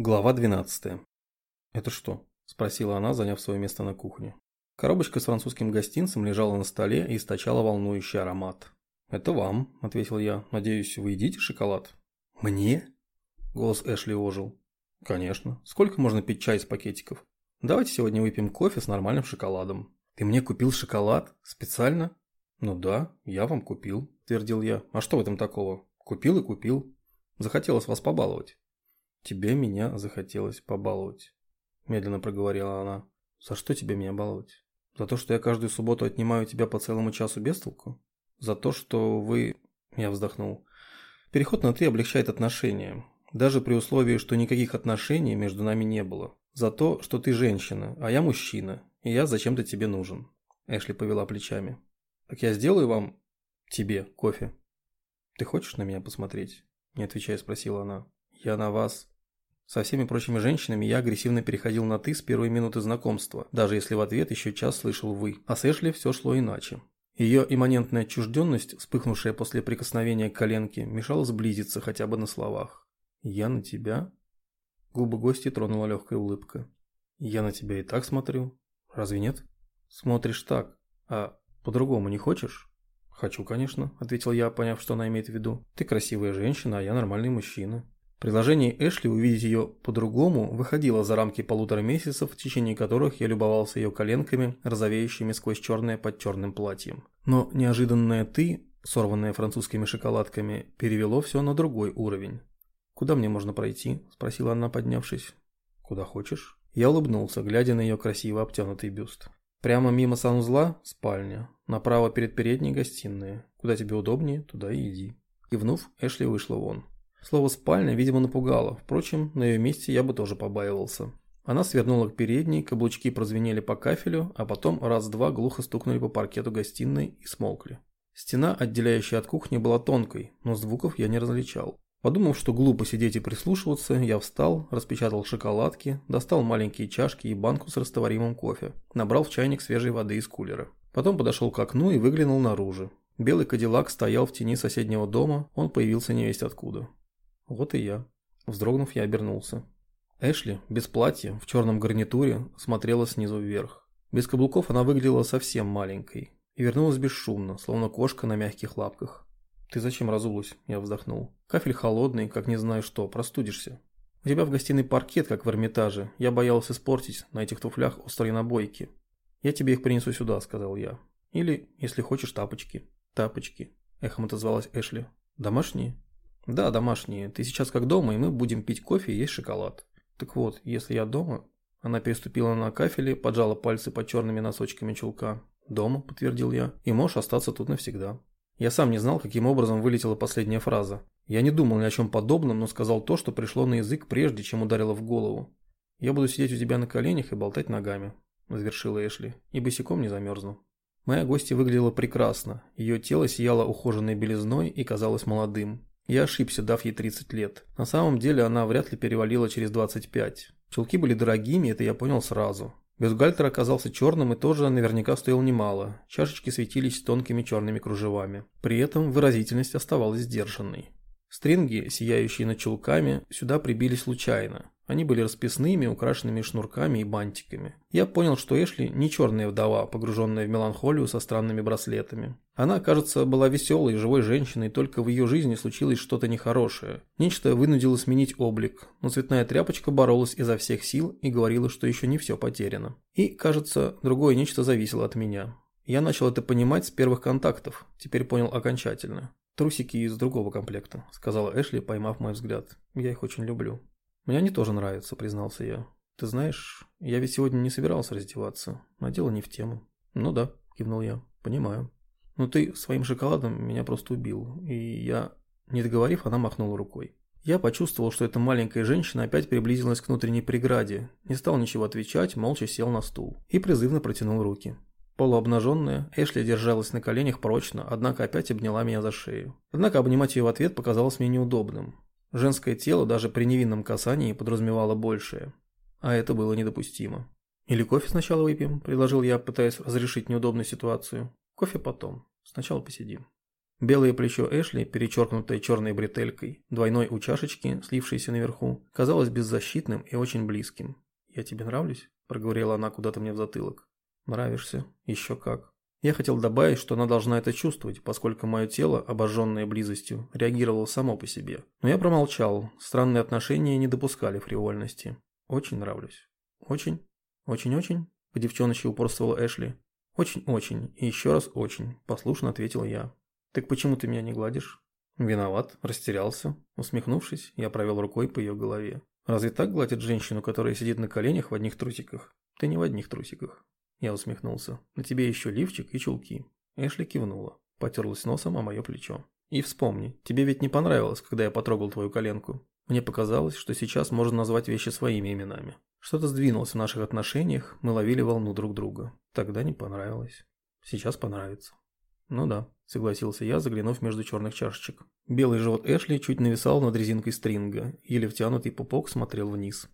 Глава 12. «Это что?» – спросила она, заняв свое место на кухне. Коробочка с французским гостинцем лежала на столе и источала волнующий аромат. «Это вам», – ответил я. «Надеюсь, вы едите шоколад?» «Мне?» – голос Эшли ожил. «Конечно. Сколько можно пить чай из пакетиков? Давайте сегодня выпьем кофе с нормальным шоколадом». «Ты мне купил шоколад? Специально?» «Ну да, я вам купил», – твердил я. «А что в этом такого? Купил и купил. Захотелось вас побаловать». «Тебе меня захотелось побаловать», – медленно проговорила она. «За что тебе меня баловать? За то, что я каждую субботу отнимаю тебя по целому часу без толку? За то, что вы...» Я вздохнул. «Переход на «ты» облегчает отношения, даже при условии, что никаких отношений между нами не было. За то, что ты женщина, а я мужчина, и я зачем-то тебе нужен». Эшли повела плечами. «Так я сделаю вам... тебе кофе?» «Ты хочешь на меня посмотреть?» Не отвечая, спросила она. «Я на вас...» Со всеми прочими женщинами я агрессивно переходил на «ты» с первой минуты знакомства, даже если в ответ еще час слышал «вы». А с Эшли все шло иначе. Ее имманентная отчужденность, вспыхнувшая после прикосновения к коленке, мешала сблизиться хотя бы на словах. «Я на тебя?» Губы гости тронула легкая улыбка. «Я на тебя и так смотрю. Разве нет?» «Смотришь так. А по-другому не хочешь?» «Хочу, конечно», – ответил я, поняв, что она имеет в виду. «Ты красивая женщина, а я нормальный мужчина. Предложение Эшли увидеть ее по-другому выходило за рамки полутора месяцев, в течение которых я любовался ее коленками, розовеющими сквозь черное под черным платьем. Но неожиданное «ты», сорванное французскими шоколадками, перевело все на другой уровень. «Куда мне можно пройти?» – спросила она, поднявшись. «Куда хочешь». Я улыбнулся, глядя на ее красиво обтянутый бюст. «Прямо мимо санузла – спальня. Направо перед передней – гостиная. Куда тебе удобнее, туда и иди». Кивнув, Эшли вышла вон. Слово «спальня», видимо, напугало. Впрочем, на ее месте я бы тоже побаивался. Она свернула к передней, каблучки прозвенели по кафелю, а потом раз-два глухо стукнули по паркету гостиной и смолкли. Стена, отделяющая от кухни, была тонкой, но звуков я не различал. Подумав, что глупо сидеть и прислушиваться, я встал, распечатал шоколадки, достал маленькие чашки и банку с растворимым кофе, набрал в чайник свежей воды из кулера. Потом подошел к окну и выглянул наружу. Белый кадиллак стоял в тени соседнего дома, он появился невесть откуда. Вот и я. Вздрогнув, я обернулся. Эшли, без платья, в черном гарнитуре, смотрела снизу вверх. Без каблуков она выглядела совсем маленькой. И вернулась бесшумно, словно кошка на мягких лапках. «Ты зачем разулась?» – я вздохнул. «Кафель холодный, как не знаю что, простудишься. У тебя в гостиной паркет, как в Эрмитаже. Я боялся испортить на этих туфлях острые набойки. Я тебе их принесу сюда», – сказал я. «Или, если хочешь, тапочки». «Тапочки», – эхом отозвалась Эшли. «Домашние?» Да, домашние. Ты сейчас как дома, и мы будем пить кофе и есть шоколад. Так вот, если я дома... Она переступила на кафеле, поджала пальцы под черными носочками чулка. «Дома», — подтвердил я, — «и можешь остаться тут навсегда». Я сам не знал, каким образом вылетела последняя фраза. Я не думал ни о чем подобном, но сказал то, что пришло на язык прежде, чем ударило в голову. «Я буду сидеть у тебя на коленях и болтать ногами», – завершила Эшли, – «и босиком не замерзну». Моя гостья выглядела прекрасно. Ее тело сияло ухоженной белизной и казалось молодым. Я ошибся, дав ей 30 лет. На самом деле она вряд ли перевалила через 25. Чулки были дорогими, это я понял сразу. Бюстгальтер оказался черным и тоже наверняка стоил немало. Чашечки светились тонкими черными кружевами. При этом выразительность оставалась сдержанной. Стринги, сияющие над чулками, сюда прибили случайно. Они были расписными, украшенными шнурками и бантиками. Я понял, что Эшли не черная вдова, погруженная в меланхолию со странными браслетами. Она, кажется, была веселой, живой женщиной, только в ее жизни случилось что-то нехорошее. Нечто вынудило сменить облик, но цветная тряпочка боролась изо всех сил и говорила, что еще не все потеряно. И, кажется, другое нечто зависело от меня. Я начал это понимать с первых контактов, теперь понял окончательно. «Трусики из другого комплекта», — сказала Эшли, поймав мой взгляд. «Я их очень люблю». «Мне они тоже нравятся», – признался я. «Ты знаешь, я ведь сегодня не собирался раздеваться, а дело не в тему». «Ну да», – кивнул я, – «понимаю». «Но ты своим шоколадом меня просто убил, и я...» Не договорив, она махнула рукой. Я почувствовал, что эта маленькая женщина опять приблизилась к внутренней преграде, не стал ничего отвечать, молча сел на стул и призывно протянул руки. Полуобнаженная, Эшли держалась на коленях прочно, однако опять обняла меня за шею. Однако обнимать ее в ответ показалось мне неудобным. Женское тело даже при невинном касании подразумевало большее. А это было недопустимо. «Или кофе сначала выпьем?» – предложил я, пытаясь разрешить неудобную ситуацию. «Кофе потом. Сначала посидим». Белое плечо Эшли, перечеркнутое черной бретелькой, двойной у чашечки, слившейся наверху, казалось беззащитным и очень близким. «Я тебе нравлюсь?» – проговорила она куда-то мне в затылок. «Нравишься. Еще как». Я хотел добавить, что она должна это чувствовать, поскольку мое тело, обожженное близостью, реагировало само по себе. Но я промолчал, странные отношения не допускали фривольности. «Очень нравлюсь». «Очень? Очень-очень?» – по девчоночке упорствовала Эшли. «Очень-очень. И еще раз очень», – послушно ответил я. «Так почему ты меня не гладишь?» «Виноват, растерялся». Усмехнувшись, я провел рукой по ее голове. «Разве так гладят женщину, которая сидит на коленях в одних трусиках?» «Ты не в одних трусиках». Я усмехнулся. «На тебе еще лифчик и чулки». Эшли кивнула, потерлась носом о мое плечо. «И вспомни, тебе ведь не понравилось, когда я потрогал твою коленку. Мне показалось, что сейчас можно назвать вещи своими именами. Что-то сдвинулось в наших отношениях, мы ловили волну друг друга. Тогда не понравилось. Сейчас понравится». «Ну да», – согласился я, заглянув между черных чашечек. Белый живот Эшли чуть нависал над резинкой стринга, еле втянутый пупок смотрел вниз.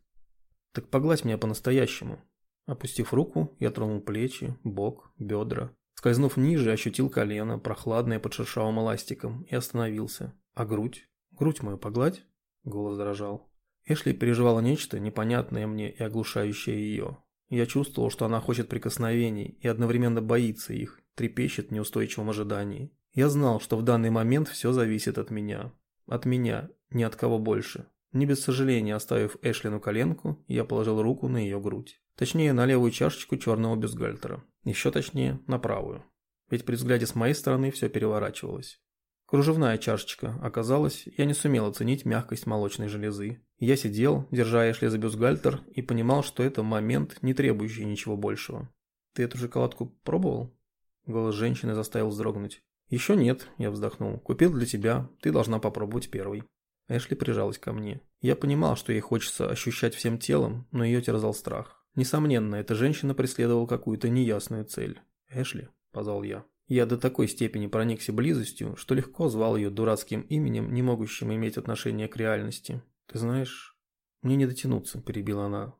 «Так погладь меня по-настоящему». Опустив руку, я тронул плечи, бок, бедра. Скользнув ниже, ощутил колено, прохладное под шершавым эластиком, и остановился. «А грудь? Грудь мою погладь?» Голос дрожал. Эшли переживала нечто, непонятное мне и оглушающее ее. Я чувствовал, что она хочет прикосновений и одновременно боится их, трепещет в неустойчивом ожидании. Я знал, что в данный момент все зависит от меня. От меня, ни от кого больше. Не без сожаления оставив Эшлину коленку, я положил руку на ее грудь. Точнее, на левую чашечку черного бюстгальтера. Еще точнее, на правую. Ведь при взгляде с моей стороны все переворачивалось. Кружевная чашечка. Оказалось, я не сумел оценить мягкость молочной железы. Я сидел, держа Эшли за бюстгальтер, и понимал, что это момент, не требующий ничего большего. «Ты эту шоколадку пробовал?» Голос женщины заставил вздрогнуть. «Еще нет», – я вздохнул. «Купил для тебя. Ты должна попробовать первый». Эшли прижалась ко мне. Я понимал, что ей хочется ощущать всем телом, но ее терзал страх. Несомненно, эта женщина преследовала какую-то неясную цель. «Эшли», – позвал я. Я до такой степени проникся близостью, что легко звал ее дурацким именем, не могущим иметь отношения к реальности. «Ты знаешь, мне не дотянуться», – перебила она.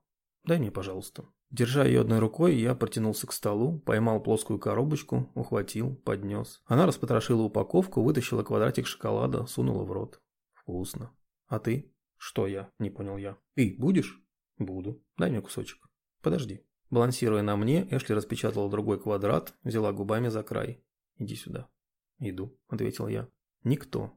«Дай мне, пожалуйста». Держа ее одной рукой, я протянулся к столу, поймал плоскую коробочку, ухватил, поднес. Она распотрошила упаковку, вытащила квадратик шоколада, сунула в рот. Вкусно. А ты? Что я? Не понял я. Ты будешь? Буду. Дай мне кусочек. Подожди. Балансируя на мне, Эшли распечатала другой квадрат, взяла губами за край. Иди сюда. Иду, ответил я. Никто.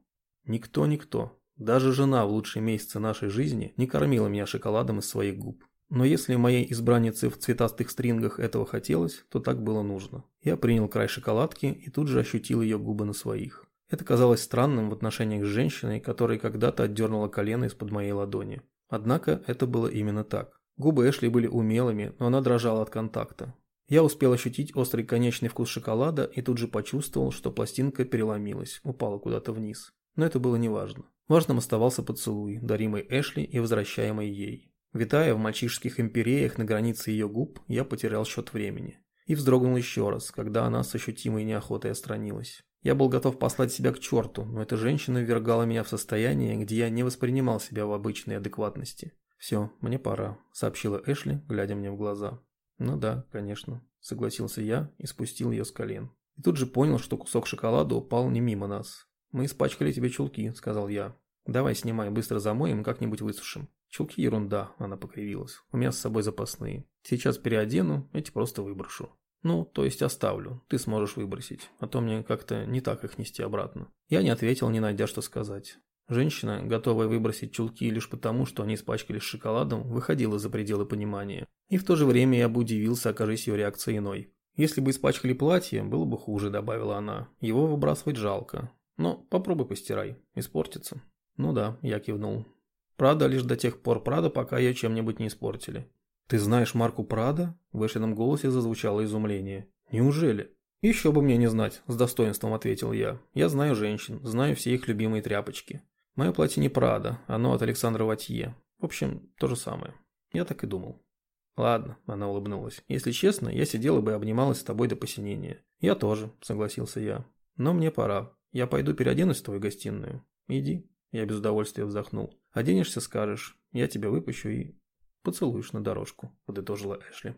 Никто, никто. Даже жена в лучшие месяцы нашей жизни не кормила меня шоколадом из своих губ. Но если моей избраннице в цветастых стрингах этого хотелось, то так было нужно. Я принял край шоколадки и тут же ощутил ее губы на своих. Это казалось странным в отношениях с женщиной, которая когда-то отдернула колено из-под моей ладони. Однако это было именно так. Губы Эшли были умелыми, но она дрожала от контакта. Я успел ощутить острый конечный вкус шоколада и тут же почувствовал, что пластинка переломилась, упала куда-то вниз. Но это было неважно. Важным оставался поцелуй, даримый Эшли и возвращаемый ей. Витая в мальчишеских империях на границе ее губ, я потерял счет времени. И вздрогнул еще раз, когда она с ощутимой неохотой отстранилась. Я был готов послать себя к черту, но эта женщина ввергала меня в состояние, где я не воспринимал себя в обычной адекватности. «Все, мне пора», — сообщила Эшли, глядя мне в глаза. «Ну да, конечно», — согласился я и спустил ее с колен. И тут же понял, что кусок шоколада упал не мимо нас. «Мы испачкали тебе чулки», — сказал я. «Давай снимай, быстро замоем и как-нибудь высушим». Чулки ерунда, она покривилась. У меня с собой запасные. Сейчас переодену, эти просто выброшу. Ну, то есть оставлю, ты сможешь выбросить, а то мне как-то не так их нести обратно. Я не ответил, не найдя что сказать. Женщина, готовая выбросить чулки лишь потому, что они испачкались шоколадом, выходила за пределы понимания. И в то же время я бы удивился, окажись ее реакция иной. Если бы испачкали платье, было бы хуже, добавила она. Его выбрасывать жалко. Но попробуй постирай, испортится. Ну да, я кивнул. Прада лишь до тех пор Прада, пока ее чем-нибудь не испортили. «Ты знаешь марку Прада?» В Эшином голосе зазвучало изумление. «Неужели?» «Еще бы мне не знать», – с достоинством ответил я. «Я знаю женщин, знаю все их любимые тряпочки. Мое платье не Прада, оно от Александра Ватье. В общем, то же самое. Я так и думал». «Ладно», – она улыбнулась. «Если честно, я сидела бы и обнималась с тобой до посинения». «Я тоже», – согласился я. «Но мне пора. Я пойду переоденусь в твою гостиную. Иди». Я без удовольствия вздохнул. «Оденешься, скажешь. Я тебя выпущу и поцелуешь на дорожку», – подытожила Эшли.